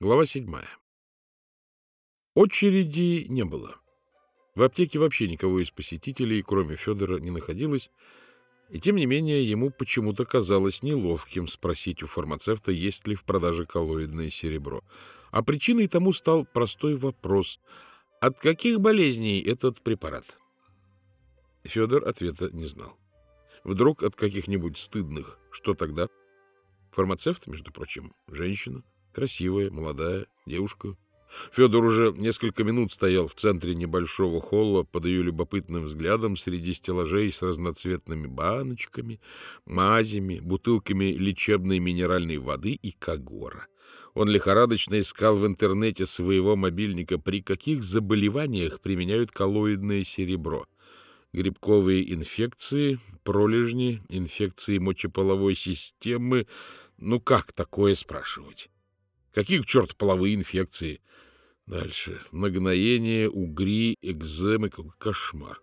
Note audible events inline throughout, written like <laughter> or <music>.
Глава седьмая. Очереди не было. В аптеке вообще никого из посетителей, кроме Федора, не находилось, и тем не менее ему почему-то казалось неловким спросить у фармацевта, есть ли в продаже коллоидное серебро. А причиной тому стал простой вопрос — от каких болезней этот препарат? Федор ответа не знал. Вдруг от каких-нибудь стыдных. Что тогда? Фармацевт, между прочим, женщина. Красивая, молодая девушка. Федор уже несколько минут стоял в центре небольшого холла под ее любопытным взглядом среди стеллажей с разноцветными баночками, мазями, бутылками лечебной минеральной воды и кагора. Он лихорадочно искал в интернете своего мобильника, при каких заболеваниях применяют коллоидное серебро. Грибковые инфекции, пролежни, инфекции мочеполовой системы. Ну как такое спрашивать? Какие к черту половые инфекции? Дальше. Нагноение, угри, экземы. Какой кошмар.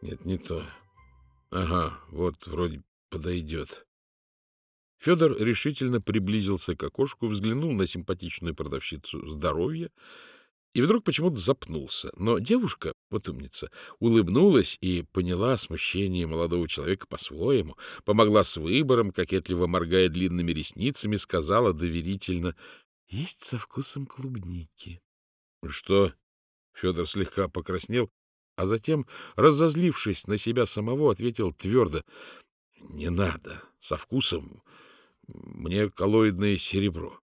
Нет, не то. Ага, вот вроде подойдет. Федор решительно приблизился к окошку, взглянул на симпатичную продавщицу здоровья и вдруг почему-то запнулся. Но девушка, вот умница, улыбнулась и поняла смущение молодого человека по-своему, помогла с выбором, кокетливо моргая длинными ресницами, сказала доверительно — есть со вкусом клубники. — Что? — Федор слегка покраснел, а затем, разозлившись на себя самого, ответил твердо. — Не надо. Со вкусом. Мне коллоидное серебро.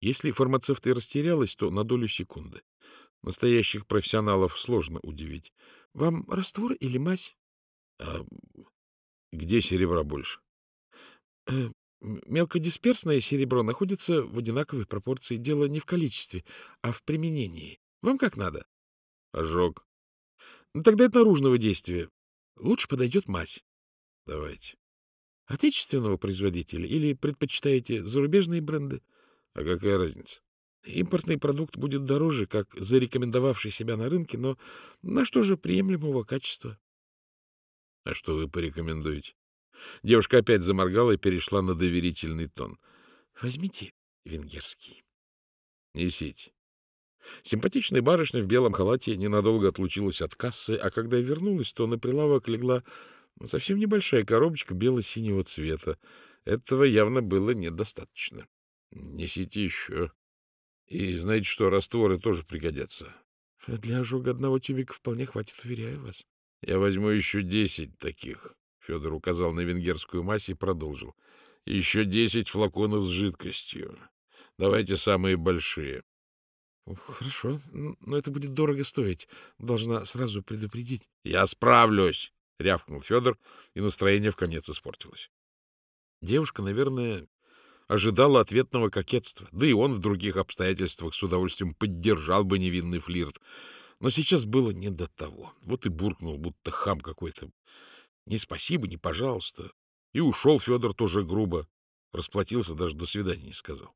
Если фармацевт и растерялась, то на долю секунды. Настоящих профессионалов сложно удивить. — Вам раствор или мазь? — А где серебра больше? Э, Мелкодисперсное серебро находится в одинаковой пропорции. Дело не в количестве, а в применении. Вам как надо? Ожог. Ну, тогда это наружного действия. Лучше подойдет мазь. Давайте. Отечественного производителя или предпочитаете зарубежные бренды? А какая разница? Импортный продукт будет дороже, как зарекомендовавший себя на рынке, но на что же приемлемого качества? А что вы порекомендуете? Девушка опять заморгала и перешла на доверительный тон. — Возьмите венгерский. — Несите. Симпатичная барышня в белом халате ненадолго отлучилась от кассы, а когда вернулась, то на прилавок легла совсем небольшая коробочка бело-синего цвета. Этого явно было недостаточно. — Несите еще. И знаете что, растворы тоже пригодятся. — Для ожога одного тюбика вполне хватит, уверяю вас. — Я возьму еще десять таких. Федор указал на венгерскую мазь и продолжил. — Еще десять флаконов с жидкостью. Давайте самые большие. — Хорошо, но это будет дорого стоить. Должна сразу предупредить. — Я справлюсь! — рявкнул Федор, и настроение в конец испортилось. Девушка, наверное, ожидала ответного кокетства, да и он в других обстоятельствах с удовольствием поддержал бы невинный флирт. Но сейчас было не до того. Вот и буркнул, будто хам какой-то. Ни спасибо, ни пожалуйста. И ушел Федор тоже грубо. Расплатился, даже до свидания не сказал.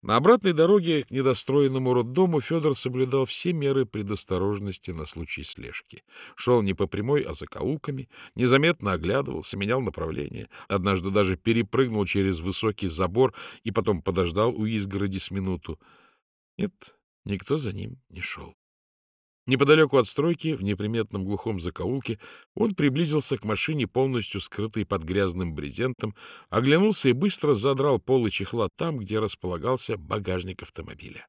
На обратной дороге к недостроенному роддому Федор соблюдал все меры предосторожности на случай слежки. Шел не по прямой, а за каулками, незаметно оглядывался, менял направление. Однажды даже перепрыгнул через высокий забор и потом подождал у изгороди с минуту. Нет, никто за ним не шел. Неподалеку от стройки, в неприметном глухом закоулке, он приблизился к машине, полностью скрытой под грязным брезентом, оглянулся и быстро задрал полы чехла там, где располагался багажник автомобиля.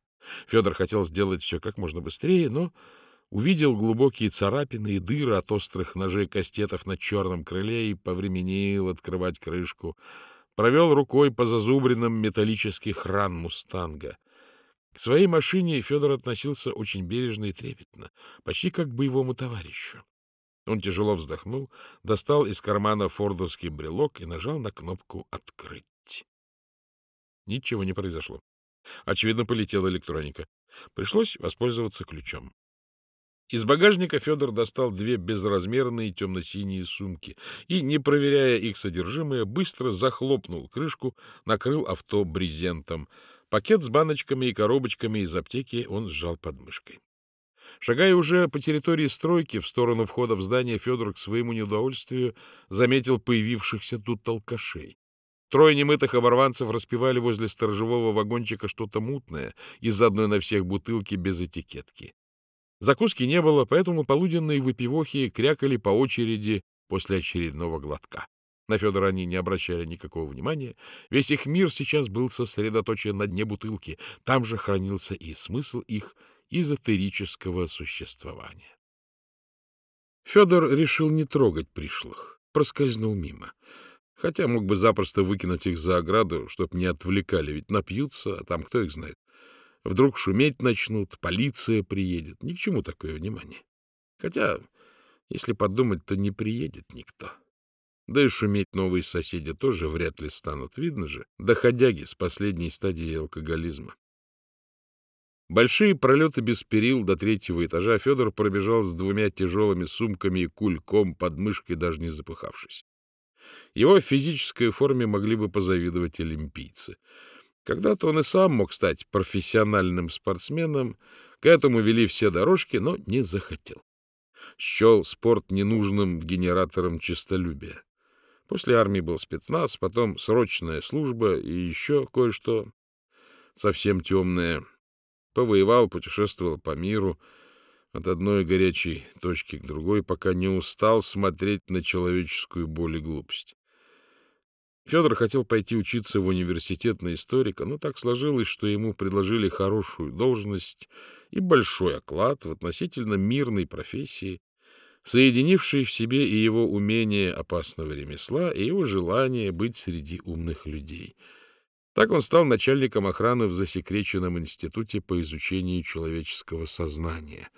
Федор хотел сделать все как можно быстрее, но увидел глубокие царапины и дыры от острых ножей кастетов на черном крыле и повременил открывать крышку. Провел рукой по зазубринам металлических ран «Мустанга». К своей машине Федор относился очень бережно и трепетно, почти как к боевому товарищу. Он тяжело вздохнул, достал из кармана фордовский брелок и нажал на кнопку «Открыть». Ничего не произошло. Очевидно, полетела электроника. Пришлось воспользоваться ключом. Из багажника Федор достал две безразмерные темно-синие сумки и, не проверяя их содержимое, быстро захлопнул крышку, накрыл авто брезентом — Пакет с баночками и коробочками из аптеки он сжал под мышкой. Шагая уже по территории стройки в сторону входа в здание, Федор к своему неудовольствию заметил появившихся тут алкашей. Трое немытых оборванцев распивали возле сторожевого вагончика что-то мутное из одной на всех бутылки без этикетки. Закуски не было, поэтому полуденные выпивохи крякали по очереди после очередного глотка. На Федора они не обращали никакого внимания. Весь их мир сейчас был сосредоточен на дне бутылки. Там же хранился и смысл их эзотерического существования. Федор решил не трогать пришлых, проскользнул мимо. Хотя мог бы запросто выкинуть их за ограду, чтоб не отвлекали, ведь напьются, а там кто их знает. Вдруг шуметь начнут, полиция приедет. Ни к чему такое внимание. Хотя, если подумать, то не приедет никто. Да и шуметь новые соседи тоже вряд ли станут. Видно же, доходяги с последней стадии алкоголизма. Большие пролеты без перил до третьего этажа Федор пробежал с двумя тяжелыми сумками и кульком под мышкой, даже не запыхавшись. Его физической форме могли бы позавидовать олимпийцы. Когда-то он и сам мог стать профессиональным спортсменом, к этому вели все дорожки, но не захотел. Счел спорт ненужным генератором честолюбия. После армии был спецназ, потом срочная служба и еще кое-что совсем темное. Повоевал, путешествовал по миру от одной горячей точки к другой, пока не устал смотреть на человеческую боль и глупость. Федор хотел пойти учиться в университет на историка, но так сложилось, что ему предложили хорошую должность и большой оклад в относительно мирной профессии, соединивший в себе и его умение опасного ремесла, и его желание быть среди умных людей. Так он стал начальником охраны в засекреченном институте по изучению человеческого сознания.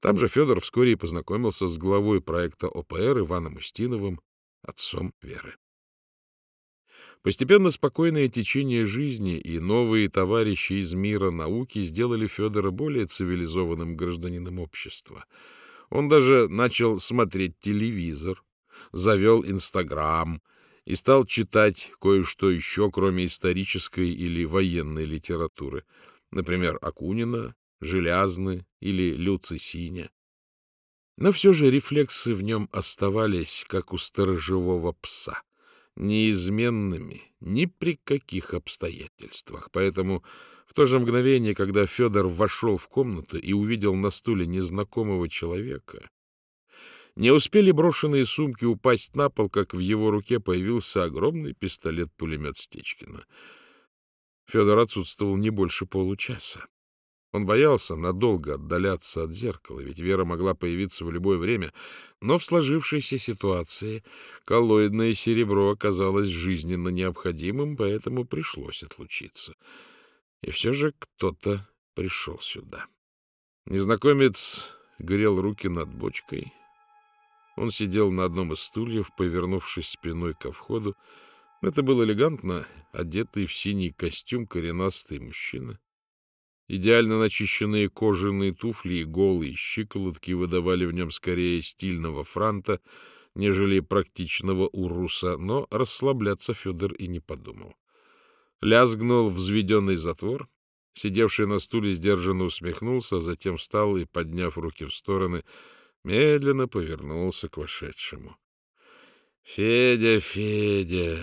Там же Федор вскоре и познакомился с главой проекта ОПР Иваном Устиновым, отцом Веры. Постепенно спокойное течение жизни и новые товарищи из мира науки сделали Федора более цивилизованным гражданином общества. Он даже начал смотреть телевизор, завел Инстаграм и стал читать кое-что еще, кроме исторической или военной литературы, например, Акунина, Желязны или Люци Синя. Но все же рефлексы в нем оставались, как у сторожевого пса — неизменными ни при каких обстоятельствах. Поэтому в то же мгновение, когда Федор вошел в комнату и увидел на стуле незнакомого человека, не успели брошенные сумки упасть на пол, как в его руке появился огромный пистолет-пулемет Стечкина. Федор отсутствовал не больше получаса. Он боялся надолго отдаляться от зеркала, ведь Вера могла появиться в любое время, но в сложившейся ситуации коллоидное серебро оказалось жизненно необходимым, поэтому пришлось отлучиться. И все же кто-то пришел сюда. Незнакомец грел руки над бочкой. Он сидел на одном из стульев, повернувшись спиной ко входу. Это был элегантно одетый в синий костюм коренастый мужчина. Идеально начищенные кожаные туфли и голые щиколотки выдавали в нем скорее стильного франта, нежели практичного уруса, но расслабляться Федор и не подумал. Лязгнул взведенный затвор. Сидевший на стуле сдержанно усмехнулся, а затем встал и, подняв руки в стороны, медленно повернулся к вошедшему. — Федя, Федя,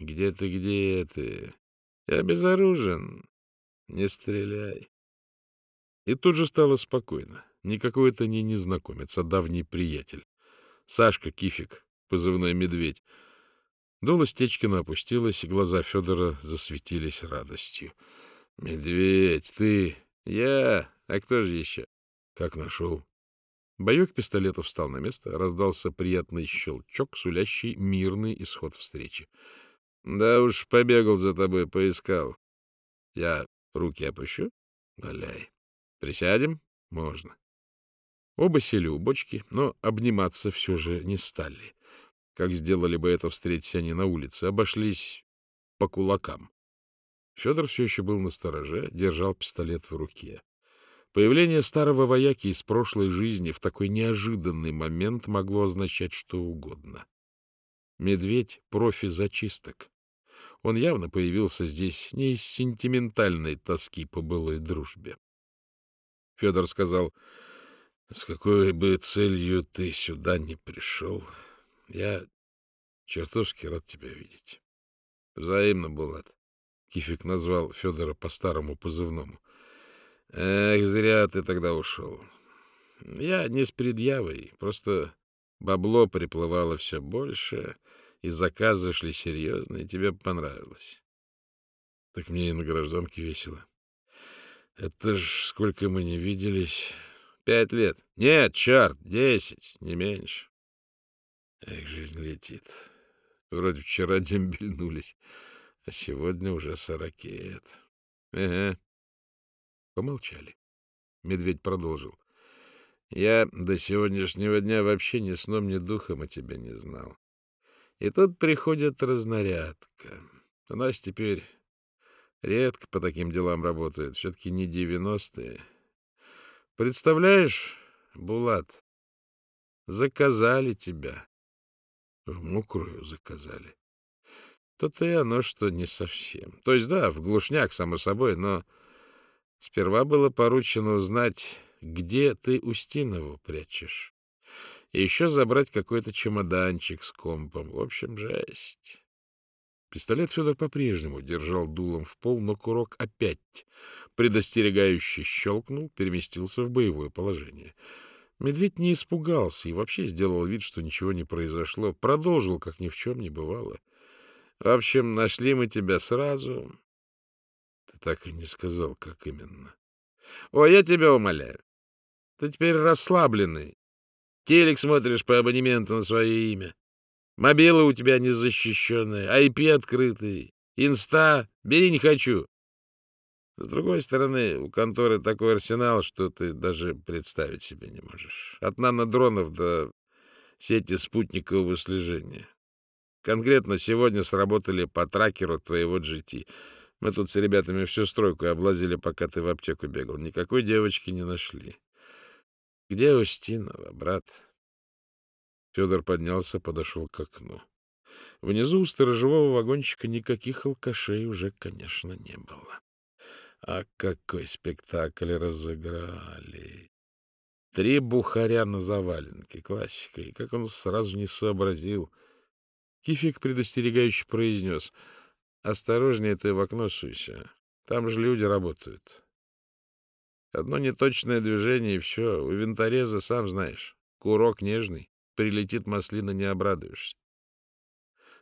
где ты, где ты? Я безоружен. Не стреляй. И тут же стало спокойно. Никакой это не незнакомец, а давний приятель. Сашка Кифик, позывной «Медведь». Дуло Стечкина опустилось, и глаза Федора засветились радостью. — Медведь, ты? Я? А кто же еще? — Как нашел? Боек пистолета встал на место, раздался приятный щелчок, сулящий мирный исход встречи. — Да уж, побегал за тобой, поискал. Я Руки опущу? Валяй. Присядем? Можно. Оба сели у бочки, но обниматься все же не стали. Как сделали бы это, встретясь они на улице, обошлись по кулакам. Федор все еще был на стороже, держал пистолет в руке. Появление старого вояки из прошлой жизни в такой неожиданный момент могло означать что угодно. Медведь — профи зачисток. Он явно появился здесь не из сентиментальной тоски по былой дружбе. Федор сказал, с какой бы целью ты сюда не пришел, я чертовски рад тебя видеть. — Взаимно, Булат. Кифик назвал Федора по старому позывному. — Эх, зря ты тогда ушел. Я не с предъявой, просто бабло приплывало все больше, и заказы шли серьезные, тебе понравилось. Так мне и на гражданке весело. Это ж сколько мы не виделись. Пять лет. Нет, черт, десять, не меньше. Эх, жизнь летит. Вроде вчера <laughs> дембельнулись, а сегодня уже сорокет. Ага. Помолчали. Медведь продолжил. Я до сегодняшнего дня вообще ни сном, ни духом о тебе не знал. И тут приходит разнарядка. У нас теперь редко по таким делам работают. Все-таки не девяностые. Представляешь, Булат, заказали тебя. В мокрую заказали. То-то и оно, что не совсем. То есть, да, в глушняк, само собой, но сперва было поручено узнать, где ты Устинову прячешь. И еще забрать какой-то чемоданчик с компом. В общем, жесть. Пистолет Федор по-прежнему держал дулом в пол, но курок опять предостерегающе щелкнул, переместился в боевое положение. Медведь не испугался и вообще сделал вид, что ничего не произошло. Продолжил, как ни в чем не бывало. В общем, нашли мы тебя сразу. Ты так и не сказал, как именно. О, я тебя умоляю. Ты теперь расслабленный. Телек смотришь по абонементу на свое имя. Мобила у тебя незащищенная, IP открытый, инста, бери не хочу. С другой стороны, у конторы такой арсенал, что ты даже представить себе не можешь. От нанодронов до сети спутникового слежения. Конкретно сегодня сработали по тракеру твоего GT. Мы тут с ребятами всю стройку облазили, пока ты в аптеку бегал. Никакой девочки не нашли. Где Устинова, брат? Федор поднялся, подошел к окну. Внизу у сторожевого вагончика никаких алкашей уже, конечно, не было. А какой спектакль разыграли! Три бухаря на заваленке, классика. И как он сразу не сообразил. Кифик предостерегающе произнес. — Осторожнее ты в окно суйся. Там же люди работают. Одно неточное движение, и все. У винтореза, сам знаешь, курок нежный. Прилетит маслина, не обрадуешься.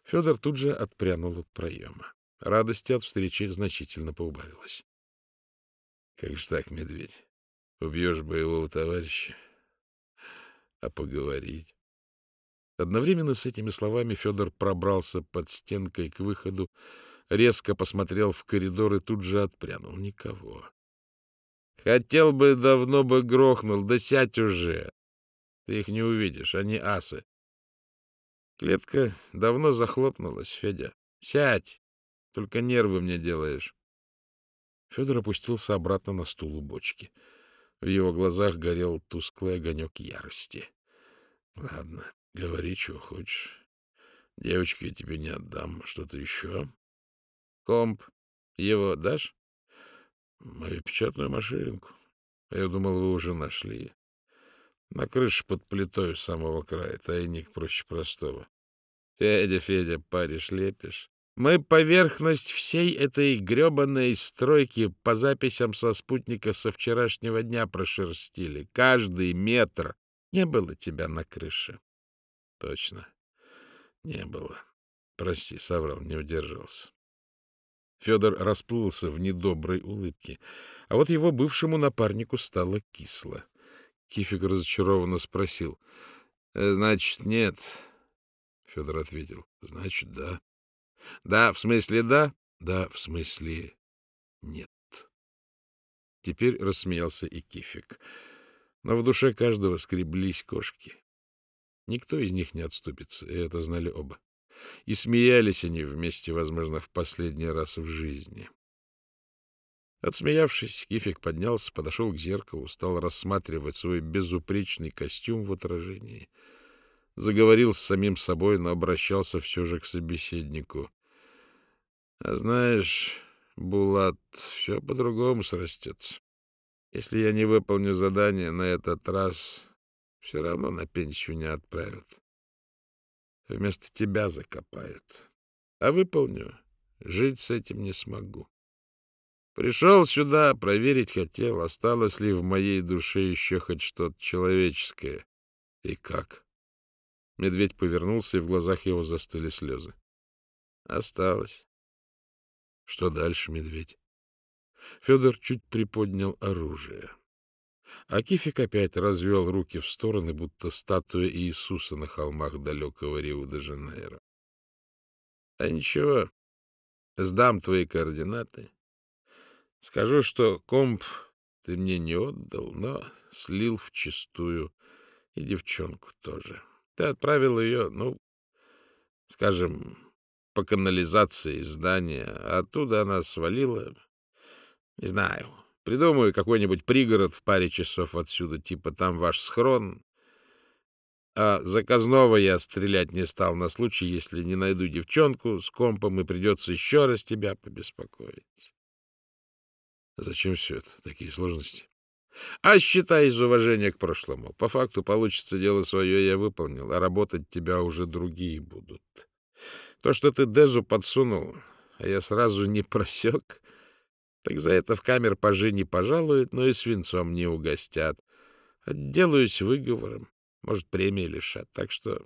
Федор тут же отпрянул от проема. Радости от встречи значительно поубавилось. — Как же так, медведь? Убьешь боевого товарища? А поговорить? Одновременно с этими словами Федор пробрался под стенкой к выходу, резко посмотрел в коридор и тут же отпрянул. Никого. Хотел бы, давно бы грохнул, да сядь уже. Ты их не увидишь, они асы. Клетка давно захлопнулась, Федя. Сядь, только нервы мне делаешь. Федор опустился обратно на стул у бочки. В его глазах горел тусклый огонек ярости. — Ладно, говори, что хочешь. Девочку я тебе не отдам. Что-то еще? — Комп. Его дашь? — Мою печатную машинку. Я думал, вы уже нашли. На крыше под плитой у самого края. Тайник проще простого. Федя, Федя, паришь, лепишь. Мы поверхность всей этой гребаной стройки по записям со спутника со вчерашнего дня прошерстили. Каждый метр. Не было тебя на крыше. Точно. Не было. Прости, соврал, не удержался. Федор расплылся в недоброй улыбке, а вот его бывшему напарнику стало кисло. Кифик разочарованно спросил. «Э, — Значит, нет. Федор ответил. — Значит, да. — Да, в смысле да? — Да, в смысле нет. Теперь рассмеялся и Кифик. Но в душе каждого скреблись кошки. Никто из них не отступится, и это знали оба. И смеялись они вместе, возможно, в последний раз в жизни. Отсмеявшись, Кифик поднялся, подошел к зеркалу, стал рассматривать свой безупречный костюм в отражении. Заговорил с самим собой, но обращался все же к собеседнику. — А знаешь, Булат, все по-другому срастется. Если я не выполню задание на этот раз, все равно на пенсию не отправят. Вместо тебя закопают. А выполню, жить с этим не смогу. Пришел сюда, проверить хотел, осталось ли в моей душе еще хоть что-то человеческое. И как? Медведь повернулся, и в глазах его застыли слезы. Осталось. Что дальше, медведь? Федор чуть приподнял оружие. А Кифик опять развел руки в стороны, будто статуя Иисуса на холмах далекого Рио-де-Жанейро. — А ничего, сдам твои координаты. Скажу, что комп ты мне не отдал, но слил вчистую, и девчонку тоже. Ты отправил ее, ну, скажем, по канализации здания, оттуда она свалила. Не знаю, придумаю какой-нибудь пригород в паре часов отсюда, типа там ваш схрон. А заказного я стрелять не стал на случай, если не найду девчонку с компом и придется еще раз тебя побеспокоить. Зачем все это? Такие сложности. А считай из уважения к прошлому. По факту получится дело свое я выполнил, а работать тебя уже другие будут. То, что ты Дезу подсунул, а я сразу не просек, так за это в камер пажи не пожалуют, но и свинцом не угостят. Отделаюсь выговором, может, премии лишат. Так что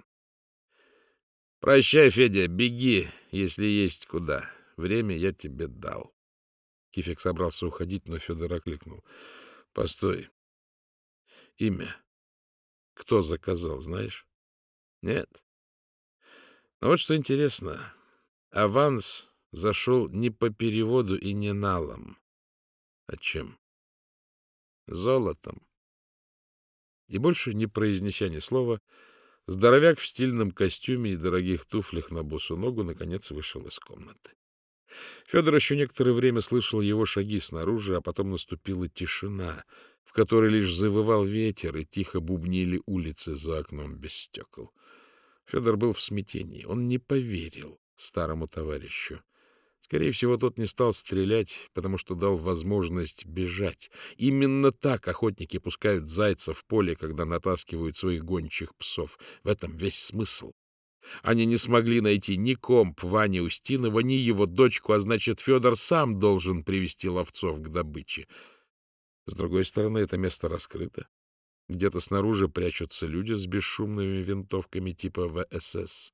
прощай, Федя, беги, если есть куда. Время я тебе дал. Кифик собрался уходить, но Федор окликнул. — Постой. Имя. Кто заказал, знаешь? — Нет. Но вот что интересно. Аванс зашел не по переводу и не налом. А чем? Золотом. И больше, не произнеся ни слова, здоровяк в стильном костюме и дорогих туфлях на босу ногу наконец вышел из комнаты. Федор еще некоторое время слышал его шаги снаружи, а потом наступила тишина, в которой лишь завывал ветер и тихо бубнили улицы за окном без стекол. Федор был в смятении. Он не поверил старому товарищу. Скорее всего, тот не стал стрелять, потому что дал возможность бежать. Именно так охотники пускают зайца в поле, когда натаскивают своих гончих псов. В этом весь смысл. Они не смогли найти ни комп Вани Устинова, ни его дочку, а значит, Федор сам должен привести ловцов к добыче. С другой стороны, это место раскрыто. Где-то снаружи прячутся люди с бесшумными винтовками типа ВСС.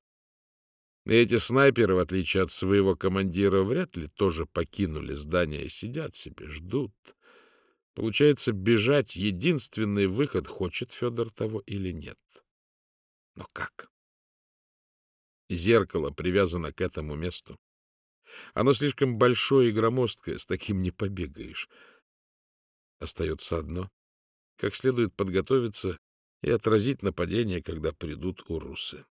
И эти снайперы, в отличие от своего командира, вряд ли тоже покинули здание, сидят себе, ждут. Получается, бежать — единственный выход, хочет Федор того или нет. Но как? Зеркало привязано к этому месту. Оно слишком большое и громоздкое, с таким не побегаешь. Остается одно — как следует подготовиться и отразить нападение, когда придут урусы.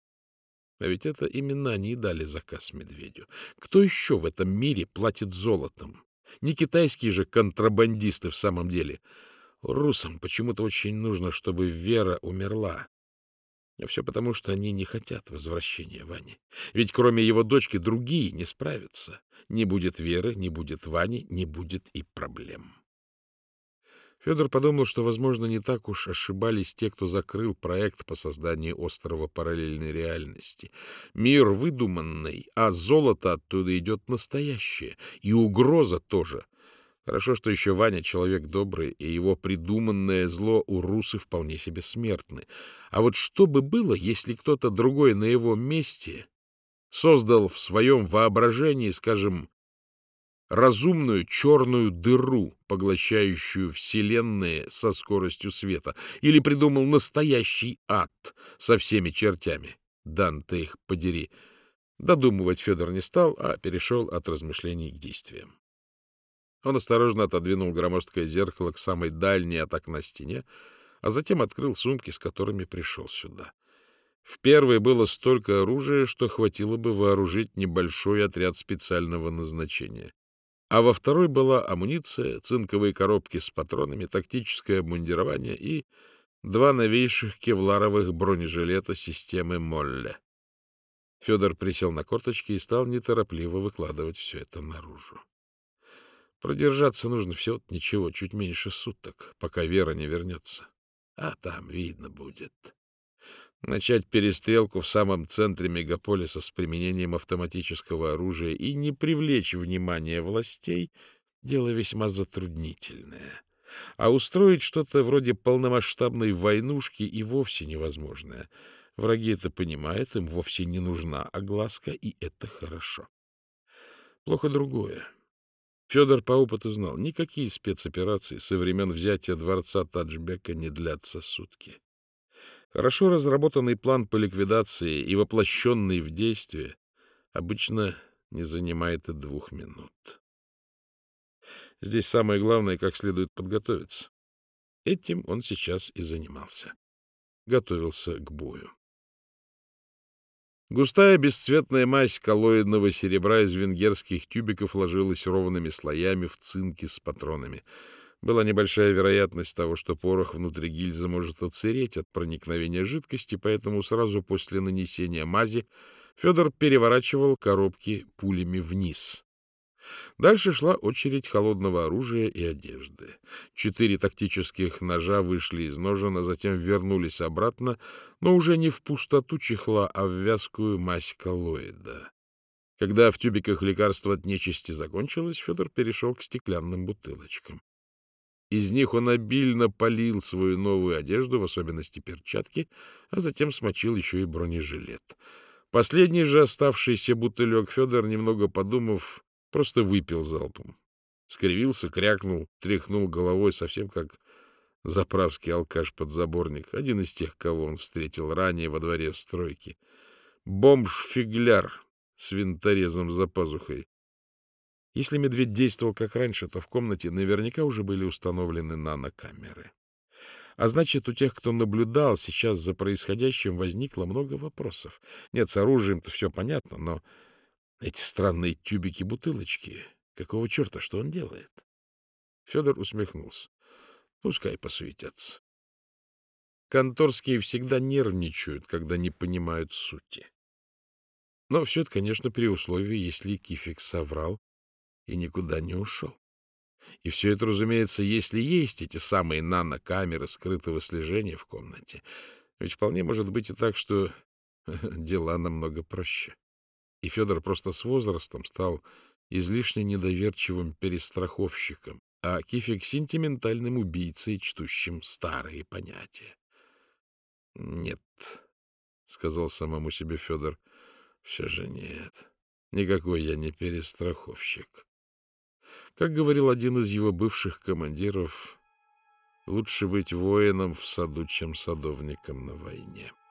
А ведь это именно они дали заказ медведю. Кто еще в этом мире платит золотом? Не китайские же контрабандисты в самом деле. Русам почему-то очень нужно, чтобы Вера умерла. А все потому, что они не хотят возвращения Вани. Ведь кроме его дочки другие не справятся. Не будет Веры, не будет Вани, не будет и проблем. Федор подумал, что, возможно, не так уж ошибались те, кто закрыл проект по созданию острова параллельной реальности. Мир выдуманный, а золото оттуда идет настоящее, и угроза тоже — Хорошо, что еще Ваня человек добрый, и его придуманное зло у русы вполне себе смертны. А вот что бы было, если кто-то другой на его месте создал в своем воображении, скажем, разумную черную дыру, поглощающую вселенные со скоростью света, или придумал настоящий ад со всеми чертями? Дан-то их подери. Додумывать Федор не стал, а перешел от размышлений к действиям. Он осторожно отодвинул громоздкое зеркало к самой дальней от окна стене, а затем открыл сумки, с которыми пришел сюда. В первой было столько оружия, что хватило бы вооружить небольшой отряд специального назначения. А во второй была амуниция, цинковые коробки с патронами, тактическое обмундирование и два новейших кевларовых бронежилета системы Молле. Федор присел на корточки и стал неторопливо выкладывать все это наружу. Продержаться нужно всего ничего, чуть меньше суток, пока Вера не вернется. А там видно будет. Начать перестрелку в самом центре мегаполиса с применением автоматического оружия и не привлечь внимание властей — дело весьма затруднительное. А устроить что-то вроде полномасштабной войнушки и вовсе невозможное. Враги это понимают, им вовсе не нужна огласка, и это хорошо. Плохо другое. Федор по опыту знал, никакие спецоперации со времен взятия дворца Таджбека не длятся сутки. Хорошо разработанный план по ликвидации и воплощенный в действие обычно не занимает и двух минут. Здесь самое главное, как следует подготовиться. Этим он сейчас и занимался. Готовился к бою. Густая бесцветная мазь коллоидного серебра из венгерских тюбиков ложилась ровными слоями в цинки с патронами. Была небольшая вероятность того, что порох внутри гильзы может отсыреть от проникновения жидкости, поэтому сразу после нанесения мази Федор переворачивал коробки пулями вниз. Дальше шла очередь холодного оружия и одежды. Четыре тактических ножа вышли из ножен, а затем вернулись обратно, но уже не в пустоту чехла, а в вязкую мазь коллоида. Когда в тюбиках лекарства от нечисти закончилось, Федор перешел к стеклянным бутылочкам. Из них он обильно полил свою новую одежду, в особенности перчатки, а затем смочил еще и бронежилет. Последний же оставшийся бутылек Федор, немного подумав, Просто выпил залпом. Скривился, крякнул, тряхнул головой, совсем как заправский алкаш-подзаборник, один из тех, кого он встретил ранее во дворе стройки. Бомж-фигляр с винторезом за пазухой. Если медведь действовал как раньше, то в комнате наверняка уже были установлены нанокамеры. А значит, у тех, кто наблюдал сейчас за происходящим, возникло много вопросов. Нет, с оружием-то все понятно, но эти странные тюбики-бутылочки. Какого черта, что он делает? Федор усмехнулся. Пускай посветятся. Конторские всегда нервничают, когда не понимают сути. Но все это, конечно, при условии, если Кифик соврал и никуда не ушел. И все это, разумеется, если есть эти самые нанокамеры скрытого слежения в комнате. Ведь вполне может быть и так, что <laughs> дела намного проще и Федор просто с возрастом стал излишне недоверчивым перестраховщиком, а Кифик — сентиментальным убийцей, чтущим старые понятия. — Нет, — сказал самому себе Федор, — все же нет. Никакой я не перестраховщик. Как говорил один из его бывших командиров, лучше быть воином в саду, чем садовником на войне. —